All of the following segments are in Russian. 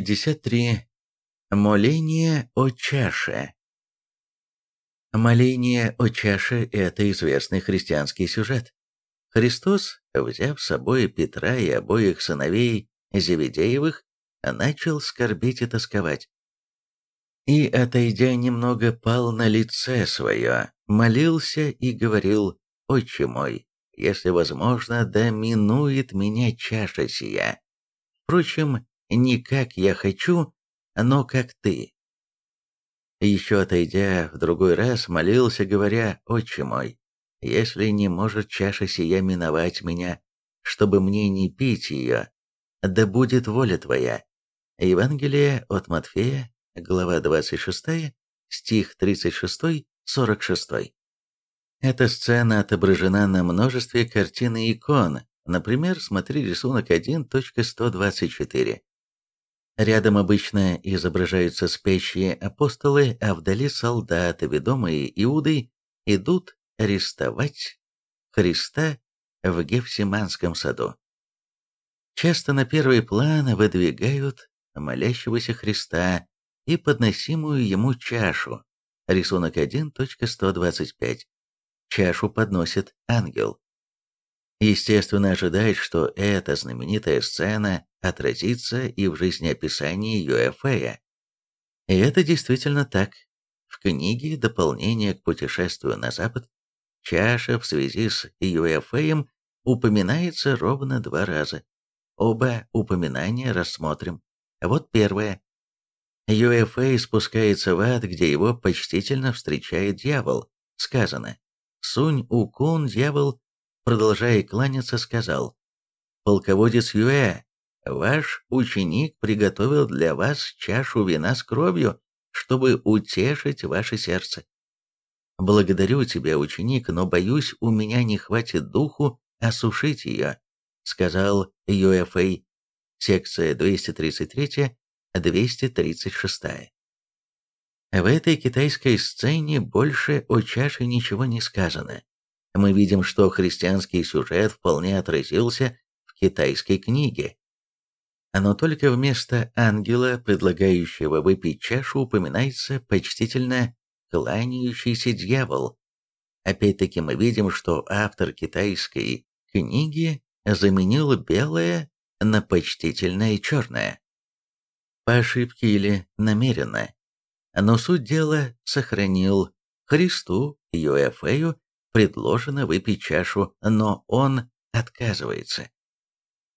53. Моление о чаше. Моление о чаше – это известный христианский сюжет. Христос, взяв с собой Петра и обоих сыновей Зеведеевых, начал скорбеть и тосковать. И, отойдя немного, пал на лице свое, молился и говорил, «Отче мой, если возможно, да минует меня чаша сия. Впрочем, не как я хочу, но как ты. Еще отойдя в другой раз, молился, говоря, «Отче мой, если не может чаша сия миновать меня, чтобы мне не пить ее, да будет воля твоя». Евангелие от Матфея, глава 26, стих 36-46. Эта сцена отображена на множестве картин и икон, например, смотри рисунок 1.124. Рядом обычно изображаются спящие апостолы, а вдали солдаты, ведомые Иудой, идут арестовать Христа в Гефсиманском саду. Часто на первый план выдвигают молящегося Христа и подносимую ему чашу. Рисунок 1.125. Чашу подносит ангел. Естественно, ожидать, что эта знаменитая сцена отразится и в жизнеописании Юэфея. И это действительно так. В книге «Дополнение к путешествию на Запад» чаша в связи с Юэфеем упоминается ровно два раза. Оба упоминания рассмотрим. Вот первое. Юэфей спускается в ад, где его почтительно встречает дьявол. Сказано «Сунь Укун, дьявол, продолжая кланяться, сказал, «Полководец Юэ, ваш ученик приготовил для вас чашу вина с кровью, чтобы утешить ваше сердце. Благодарю тебя, ученик, но, боюсь, у меня не хватит духу осушить ее», сказал Юэфэй. Секция 233-236. В этой китайской сцене больше о чаше ничего не сказано мы видим, что христианский сюжет вполне отразился в китайской книге. Но только вместо ангела, предлагающего выпить чашу, упоминается почтительно кланяющийся дьявол. Опять-таки мы видим, что автор китайской книги заменил белое на почтительное черное. По ошибке или намеренно. Но суть дела сохранил Христу, Юэфею предложено выпить чашу, но он отказывается.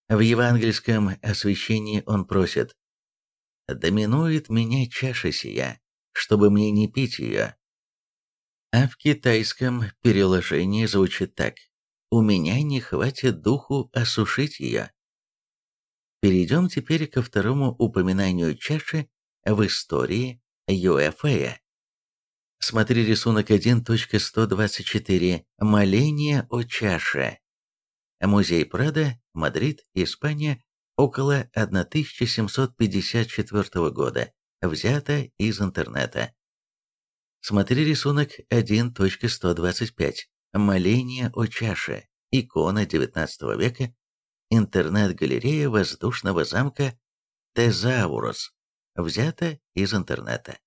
В евангельском освящении он просит «Доминует меня чаша сия, чтобы мне не пить ее». А в китайском переложении звучит так «У меня не хватит духу осушить ее». Перейдем теперь ко второму упоминанию чаши в истории Юэфея. Смотри рисунок 1.124. Моление о чаше. Музей Прадо, Мадрид, Испания, около 1754 года. Взято из интернета. Смотри рисунок 1.125. Моление о чаше. Икона XIX века. Интернет-галерея воздушного замка Тезаурус. Взято из интернета.